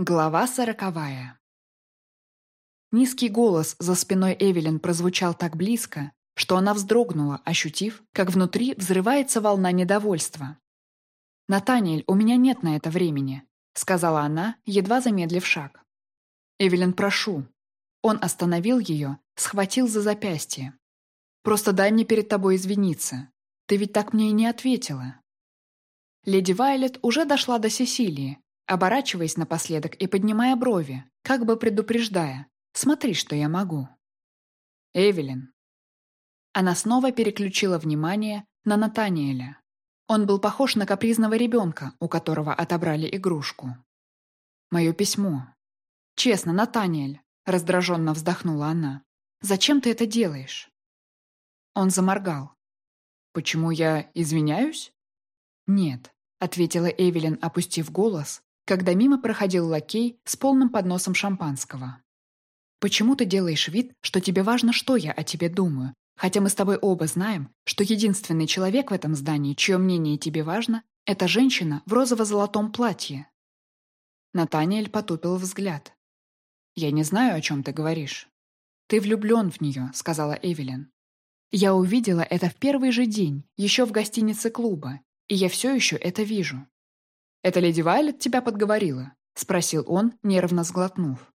Глава сороковая. Низкий голос за спиной Эвелин прозвучал так близко, что она вздрогнула, ощутив, как внутри взрывается волна недовольства. «Натаниэль, у меня нет на это времени», — сказала она, едва замедлив шаг. «Эвелин, прошу». Он остановил ее, схватил за запястье. «Просто дай мне перед тобой извиниться. Ты ведь так мне и не ответила». Леди Вайлет уже дошла до Сесилии, оборачиваясь напоследок и поднимая брови, как бы предупреждая. «Смотри, что я могу». «Эвелин». Она снова переключила внимание на Натаниэля. Он был похож на капризного ребенка, у которого отобрали игрушку. «Мое письмо». «Честно, Натаниэль», — раздраженно вздохнула она. «Зачем ты это делаешь?» Он заморгал. «Почему я извиняюсь?» «Нет», — ответила Эвелин, опустив голос, когда мимо проходил лакей с полным подносом шампанского. «Почему ты делаешь вид, что тебе важно, что я о тебе думаю, хотя мы с тобой оба знаем, что единственный человек в этом здании, чье мнение тебе важно, это женщина в розово-золотом платье?» Натаниэль потупил взгляд. «Я не знаю, о чем ты говоришь». «Ты влюблен в нее», — сказала Эвелин. «Я увидела это в первый же день, еще в гостинице клуба, и я все еще это вижу. «Это леди Вайлет тебя подговорила?» — спросил он, нервно сглотнув.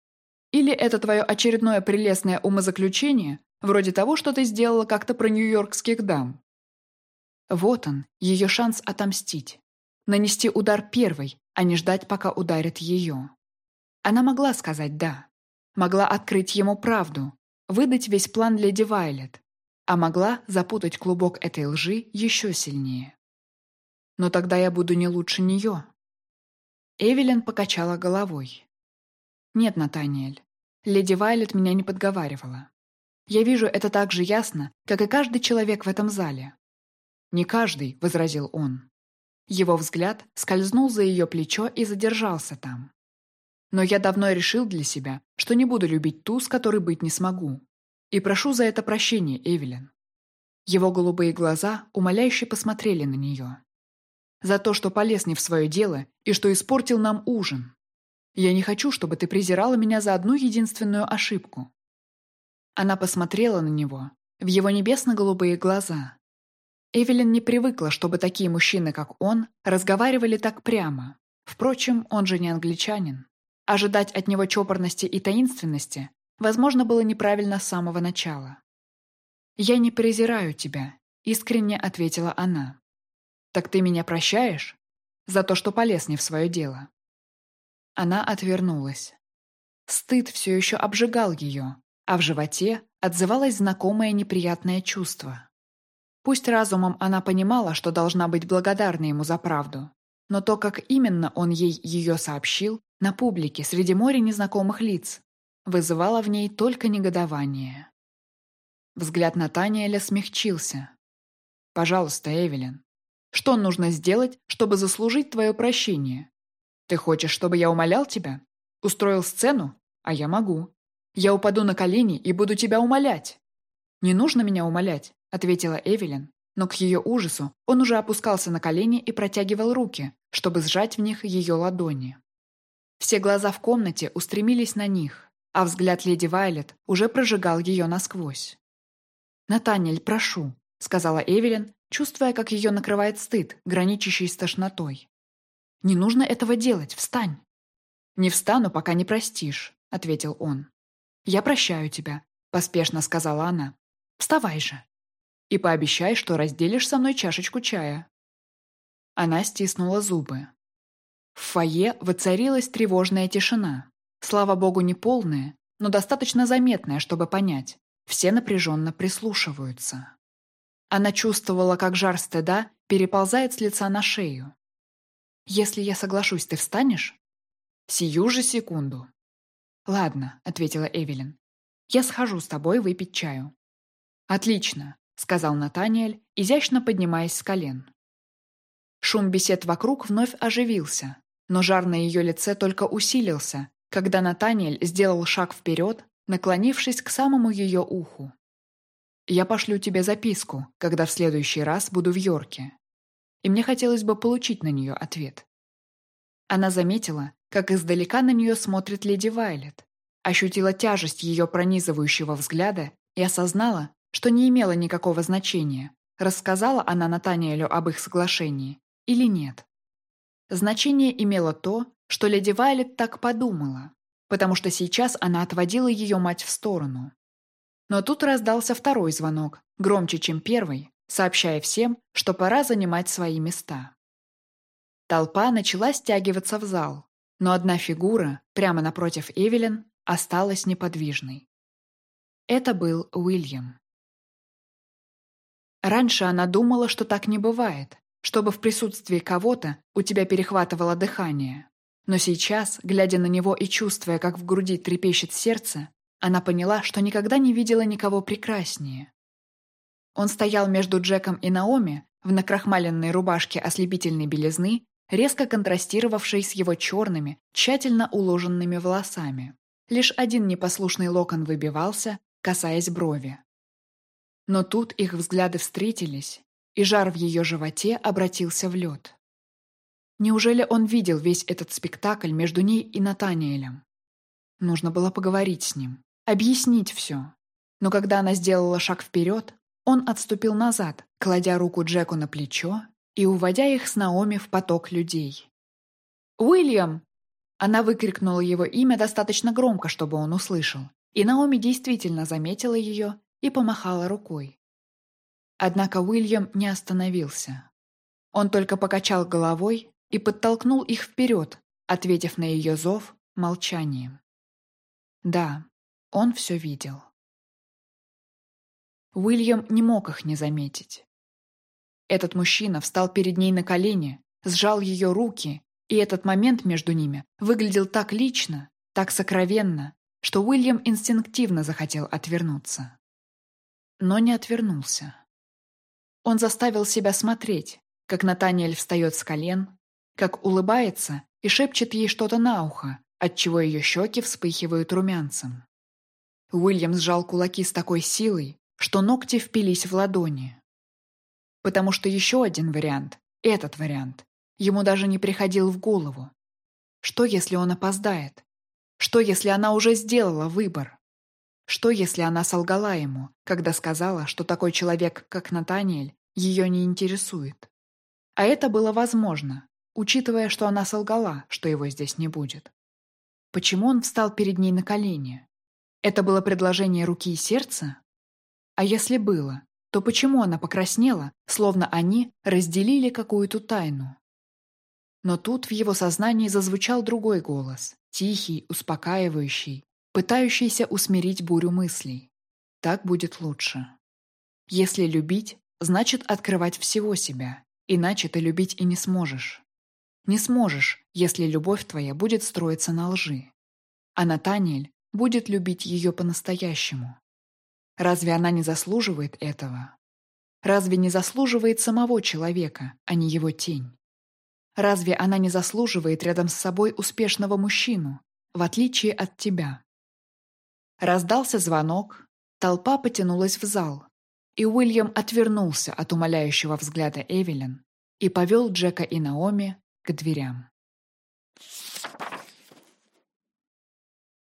«Или это твое очередное прелестное умозаключение, вроде того, что ты сделала как-то про нью-йоркских дам?» Вот он, ее шанс отомстить. Нанести удар первой, а не ждать, пока ударит ее. Она могла сказать «да». Могла открыть ему правду, выдать весь план леди Вайлет, а могла запутать клубок этой лжи еще сильнее. Но тогда я буду не лучше нее. Эвелин покачала головой. «Нет, Натаниэль, леди Вайлет меня не подговаривала. Я вижу это так же ясно, как и каждый человек в этом зале». «Не каждый», — возразил он. Его взгляд скользнул за ее плечо и задержался там. «Но я давно решил для себя, что не буду любить ту, с которой быть не смогу. И прошу за это прощения, Эвелин». Его голубые глаза умоляюще посмотрели на нее за то, что полез не в свое дело и что испортил нам ужин. Я не хочу, чтобы ты презирала меня за одну единственную ошибку». Она посмотрела на него, в его небесно-голубые глаза. Эвелин не привыкла, чтобы такие мужчины, как он, разговаривали так прямо. Впрочем, он же не англичанин. Ожидать от него чопорности и таинственности, возможно, было неправильно с самого начала. «Я не презираю тебя», — искренне ответила она. «Так ты меня прощаешь? За то, что полез не в свое дело?» Она отвернулась. Стыд все еще обжигал ее, а в животе отзывалось знакомое неприятное чувство. Пусть разумом она понимала, что должна быть благодарна ему за правду, но то, как именно он ей ее сообщил, на публике среди моря незнакомых лиц, вызывало в ней только негодование. Взгляд Натаниэля смягчился. «Пожалуйста, Эвелин, что нужно сделать, чтобы заслужить твое прощение? Ты хочешь, чтобы я умолял тебя? Устроил сцену? А я могу. Я упаду на колени и буду тебя умолять. Не нужно меня умолять, ответила Эвелин, но к ее ужасу он уже опускался на колени и протягивал руки, чтобы сжать в них ее ладони. Все глаза в комнате устремились на них, а взгляд леди Вайлет уже прожигал ее насквозь. «Натаниэль, прошу», — сказала Эвелин, чувствуя, как ее накрывает стыд, граничащий с тошнотой. «Не нужно этого делать, встань!» «Не встану, пока не простишь», — ответил он. «Я прощаю тебя», — поспешно сказала она. «Вставай же. И пообещай, что разделишь со мной чашечку чая». Она стиснула зубы. В фойе воцарилась тревожная тишина. Слава богу, не полная, но достаточно заметная, чтобы понять. Все напряженно прислушиваются. Она чувствовала, как жар стыда переползает с лица на шею. «Если я соглашусь, ты встанешь?» «Сию же секунду». «Ладно», — ответила Эвелин. «Я схожу с тобой выпить чаю». «Отлично», — сказал Натаниэль, изящно поднимаясь с колен. Шум бесед вокруг вновь оживился, но жар на ее лице только усилился, когда Натаниэль сделал шаг вперед, наклонившись к самому ее уху. Я пошлю тебе записку, когда в следующий раз буду в Йорке. И мне хотелось бы получить на нее ответ. Она заметила, как издалека на нее смотрит леди Вайлет, ощутила тяжесть ее пронизывающего взгляда и осознала, что не имело никакого значения, рассказала она Натаниэлю об их соглашении или нет. Значение имело то, что леди Вайлет так подумала, потому что сейчас она отводила ее мать в сторону. Но тут раздался второй звонок, громче, чем первый, сообщая всем, что пора занимать свои места. Толпа начала стягиваться в зал, но одна фигура, прямо напротив Эвелин, осталась неподвижной. Это был Уильям. Раньше она думала, что так не бывает, чтобы в присутствии кого-то у тебя перехватывало дыхание. Но сейчас, глядя на него и чувствуя, как в груди трепещет сердце, она поняла, что никогда не видела никого прекраснее. Он стоял между Джеком и Наоми в накрахмаленной рубашке ослепительной белизны, резко контрастировавшей с его черными, тщательно уложенными волосами. Лишь один непослушный локон выбивался, касаясь брови. Но тут их взгляды встретились, и жар в ее животе обратился в лед. Неужели он видел весь этот спектакль между ней и Натаниэлем? Нужно было поговорить с ним, объяснить все. Но когда она сделала шаг вперед, он отступил назад, кладя руку Джеку на плечо и уводя их с Наоми в поток людей. «Уильям!» Она выкрикнула его имя достаточно громко, чтобы он услышал, и Наоми действительно заметила ее и помахала рукой. Однако Уильям не остановился. Он только покачал головой и подтолкнул их вперед, ответив на ее зов молчанием. Да, он все видел. Уильям не мог их не заметить. Этот мужчина встал перед ней на колени, сжал ее руки, и этот момент между ними выглядел так лично, так сокровенно, что Уильям инстинктивно захотел отвернуться. Но не отвернулся. Он заставил себя смотреть, как Натаниэль встает с колен, как улыбается и шепчет ей что-то на ухо, отчего ее щеки вспыхивают румянцем. Уильям сжал кулаки с такой силой, что ногти впились в ладони. Потому что еще один вариант, этот вариант, ему даже не приходил в голову. Что, если он опоздает? Что, если она уже сделала выбор? Что, если она солгала ему, когда сказала, что такой человек, как Натаниэль, ее не интересует? А это было возможно, учитывая, что она солгала, что его здесь не будет. Почему он встал перед ней на колени? Это было предложение руки и сердца? А если было, то почему она покраснела, словно они разделили какую-то тайну? Но тут в его сознании зазвучал другой голос, тихий, успокаивающий, пытающийся усмирить бурю мыслей. Так будет лучше. Если любить, значит открывать всего себя, иначе ты любить и не сможешь. Не сможешь, если любовь твоя будет строиться на лжи. А Натаниэль будет любить ее по-настоящему. Разве она не заслуживает этого? Разве не заслуживает самого человека, а не его тень? Разве она не заслуживает рядом с собой успешного мужчину, в отличие от тебя? Раздался звонок, толпа потянулась в зал, и Уильям отвернулся от умоляющего взгляда Эвелин и повел Джека и Наоми к дверям.